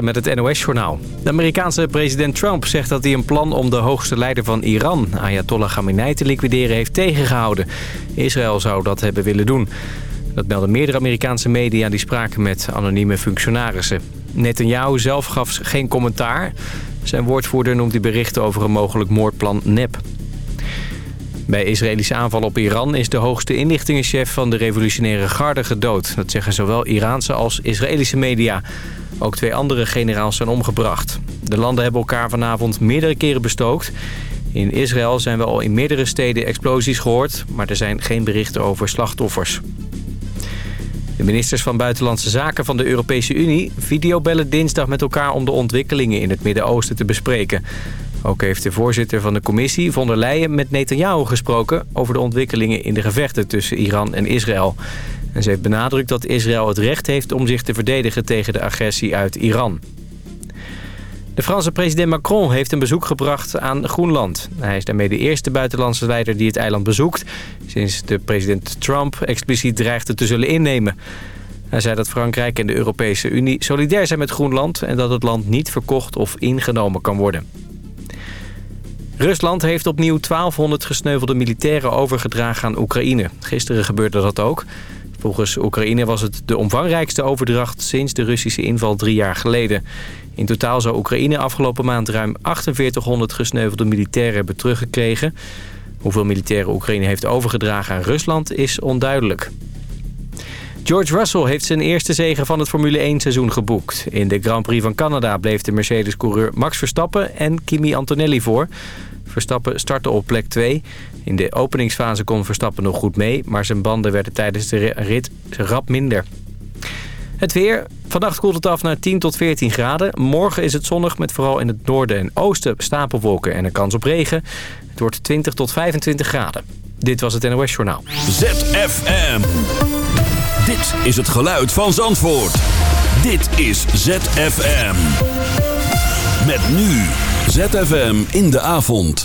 met het NOS-journaal. De Amerikaanse president Trump zegt dat hij een plan om de hoogste leider van Iran, Ayatollah Khamenei, te liquideren heeft tegengehouden. Israël zou dat hebben willen doen. Dat melden meerdere Amerikaanse media die spraken met anonieme functionarissen. Netanyahu zelf gaf geen commentaar. Zijn woordvoerder noemt die berichten over een mogelijk moordplan nep. Bij Israëlische aanval op Iran is de hoogste inlichtingenchef van de revolutionaire garde gedood. Dat zeggen zowel Iraanse als Israëlische media. Ook twee andere generaals zijn omgebracht. De landen hebben elkaar vanavond meerdere keren bestookt. In Israël zijn we al in meerdere steden explosies gehoord... maar er zijn geen berichten over slachtoffers. De ministers van Buitenlandse Zaken van de Europese Unie... videobellen dinsdag met elkaar om de ontwikkelingen in het Midden-Oosten te bespreken. Ook heeft de voorzitter van de commissie, von der Leyen, met Netanyahu gesproken... over de ontwikkelingen in de gevechten tussen Iran en Israël. En ze heeft benadrukt dat Israël het recht heeft om zich te verdedigen tegen de agressie uit Iran. De Franse president Macron heeft een bezoek gebracht aan Groenland. Hij is daarmee de eerste buitenlandse leider die het eiland bezoekt... sinds de president Trump expliciet dreigde te zullen innemen. Hij zei dat Frankrijk en de Europese Unie solidair zijn met Groenland... en dat het land niet verkocht of ingenomen kan worden. Rusland heeft opnieuw 1200 gesneuvelde militairen overgedragen aan Oekraïne. Gisteren gebeurde dat ook. Volgens Oekraïne was het de omvangrijkste overdracht sinds de Russische inval drie jaar geleden. In totaal zou Oekraïne afgelopen maand ruim 4800 gesneuvelde militairen hebben teruggekregen. Hoeveel militairen Oekraïne heeft overgedragen aan Rusland is onduidelijk. George Russell heeft zijn eerste zege van het Formule 1 seizoen geboekt. In de Grand Prix van Canada bleef de Mercedes-coureur Max Verstappen en Kimi Antonelli voor. Verstappen startte op plek 2. In de openingsfase kon Verstappen nog goed mee... maar zijn banden werden tijdens de rit rap minder. Het weer. Vannacht koelt het af naar 10 tot 14 graden. Morgen is het zonnig met vooral in het noorden en oosten stapelwolken en een kans op regen. Het wordt 20 tot 25 graden. Dit was het NOS Journaal. ZFM. Dit is het geluid van Zandvoort. Dit is ZFM. Met nu ZFM in de avond.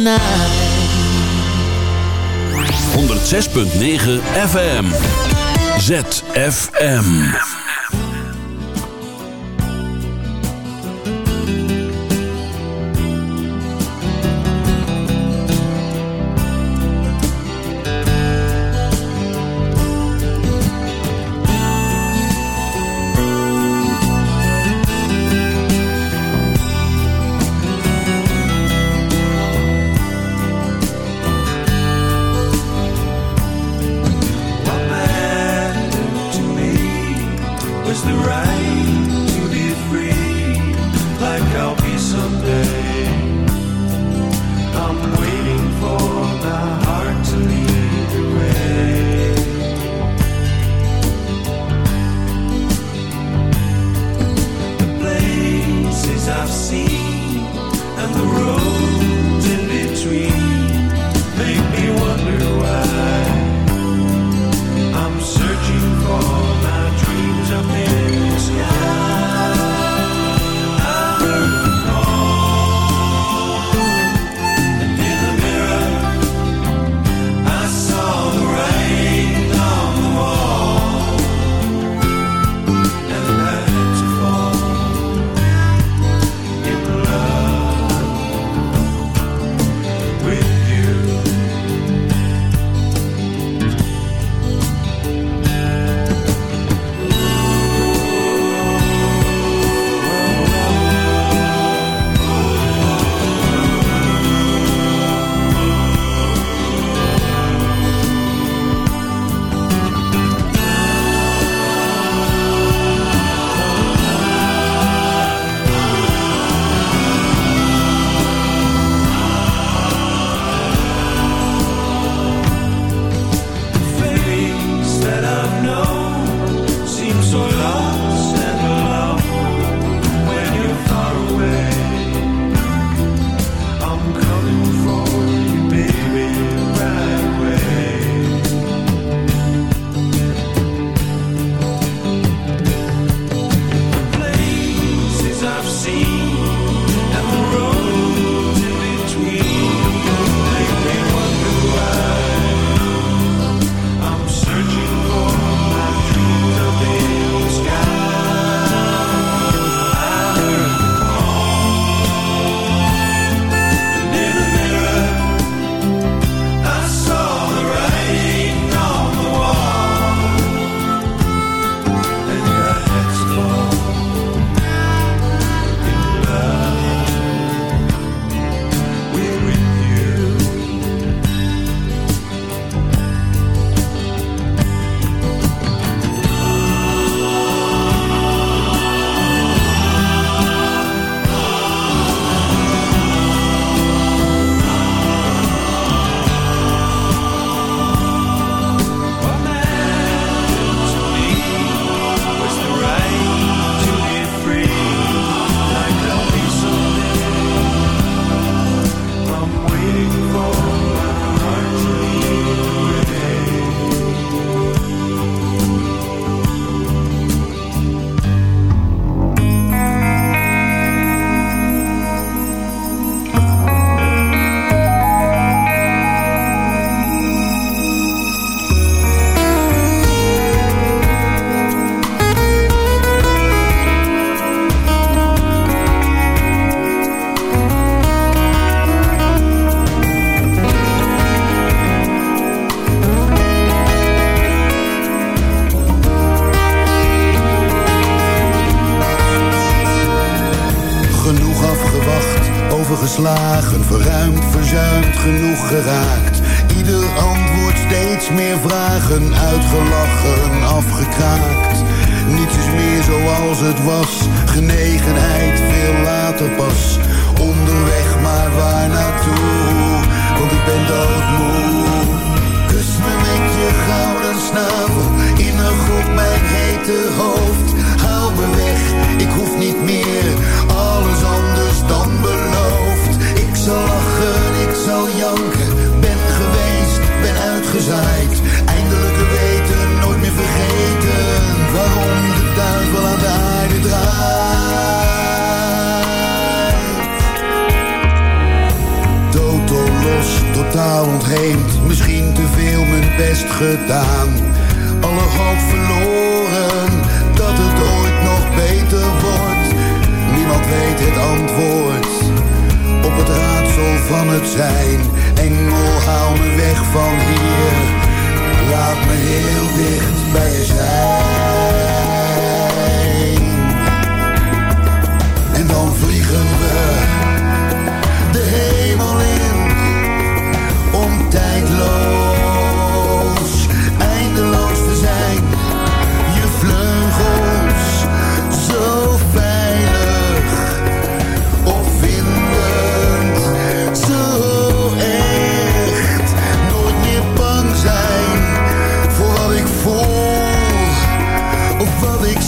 106.9 FM ZFM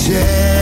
share.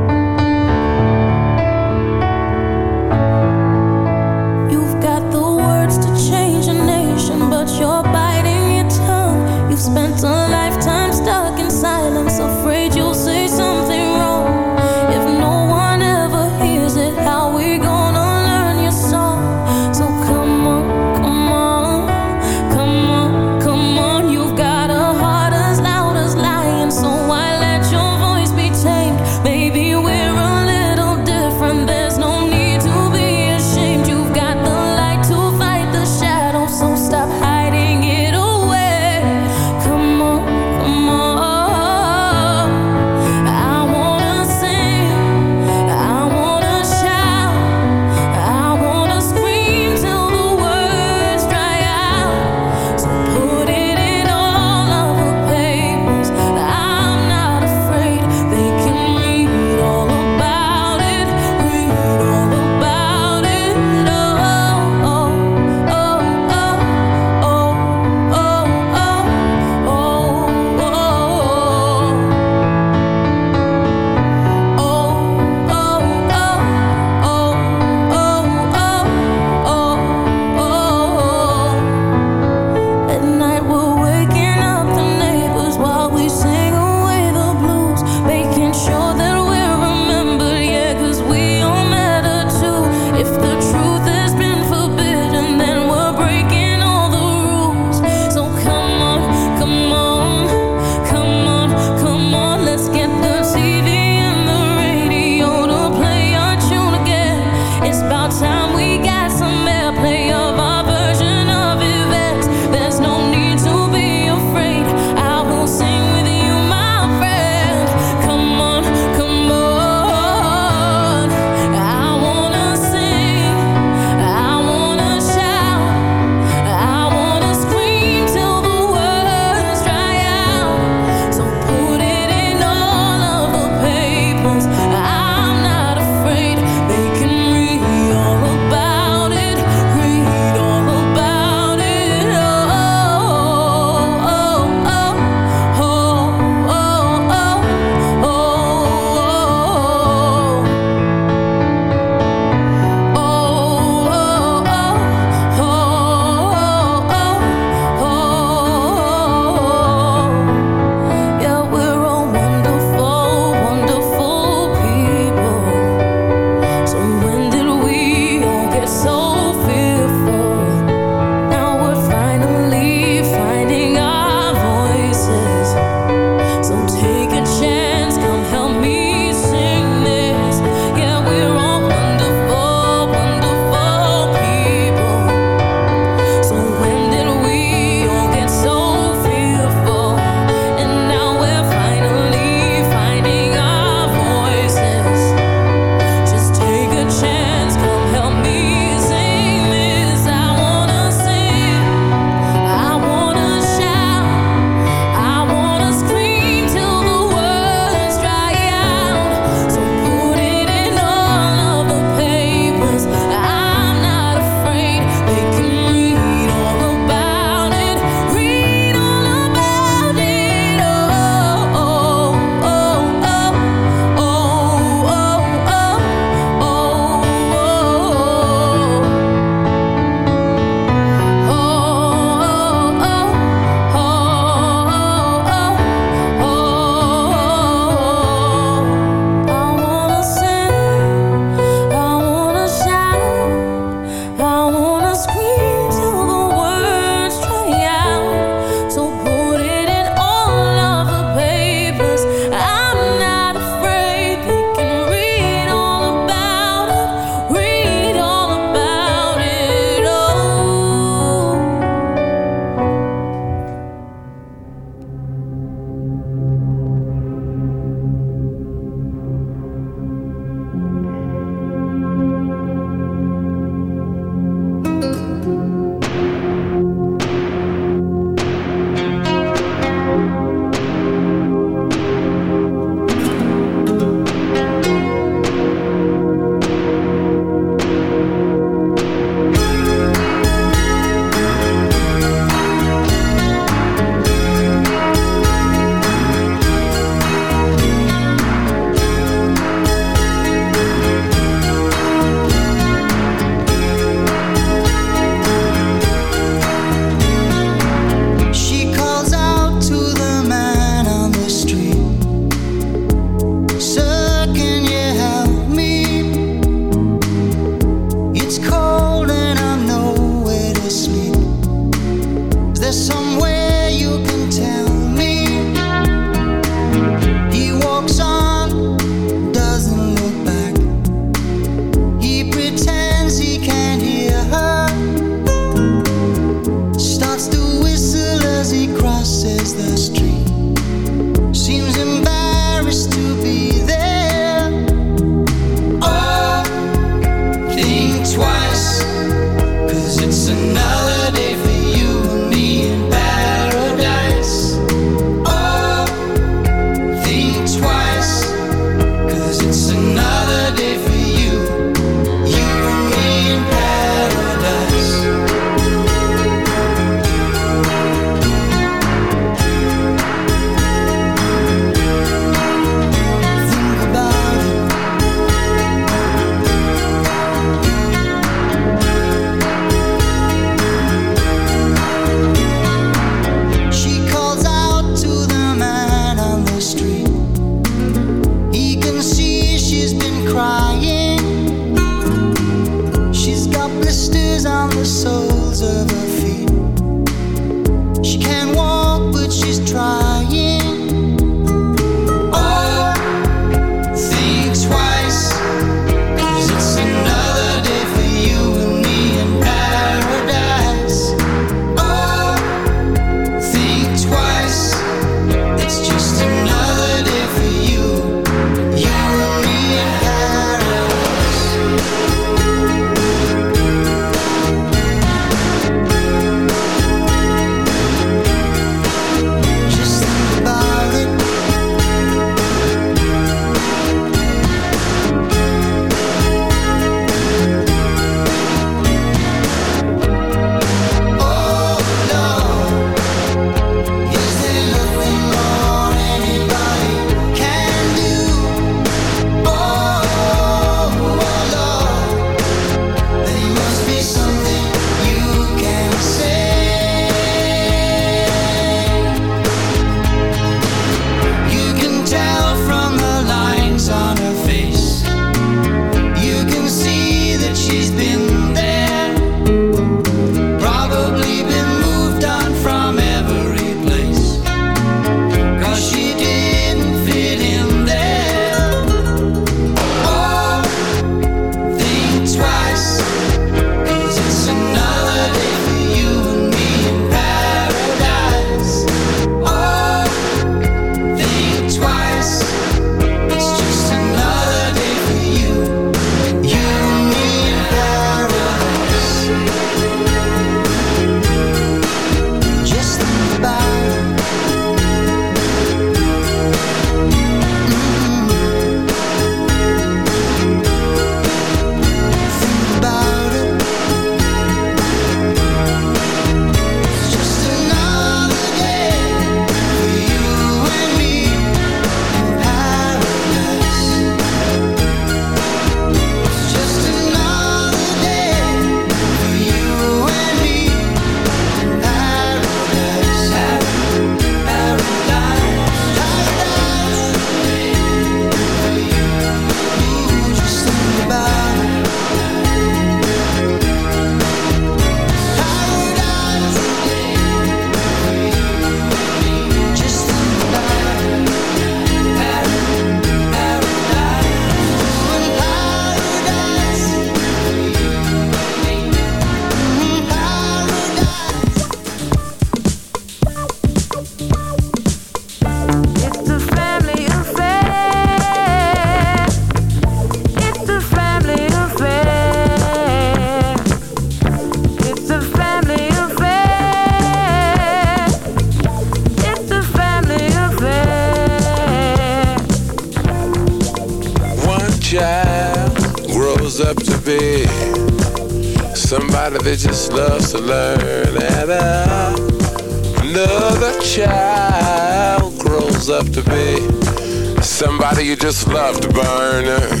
burning.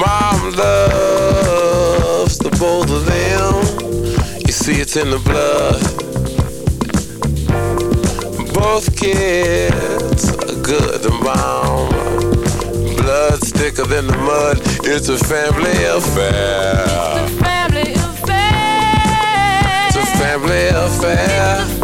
Mom loves the both of them. You see it's in the blood. Both kids are good and mom. blood thicker than the mud. It's a family affair. It's a family affair. It's a family affair.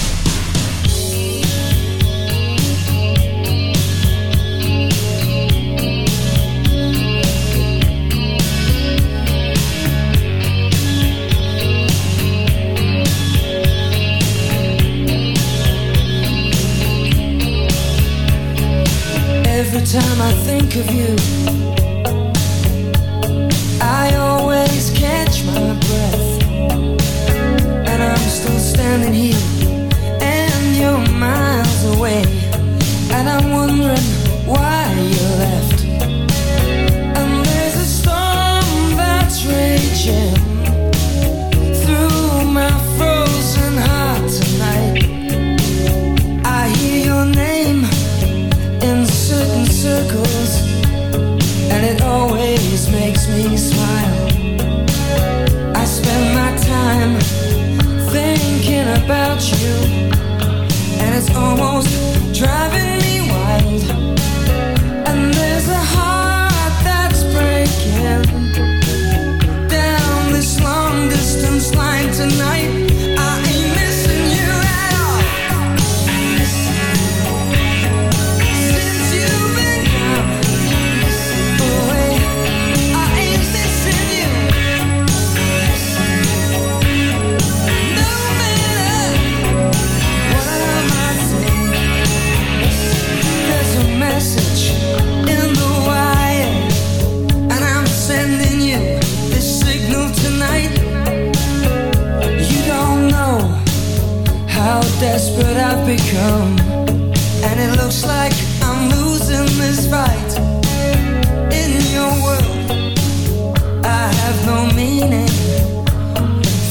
time I think of you. become. And it looks like I'm losing this fight. In your world I have no meaning.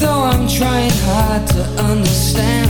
Though I'm trying hard to understand.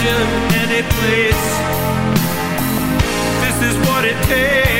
imagine any place. This is what it takes.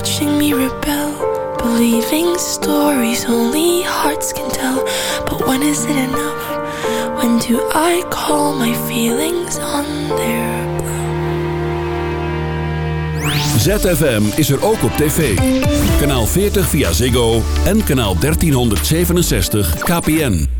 Watching me rebel, believing stories only hearts can tell. But when is it enough? When do I call my feelings on their ZFM is er ook op tv. Kanaal 40 via Ziggo en kanaal 1367 KPN.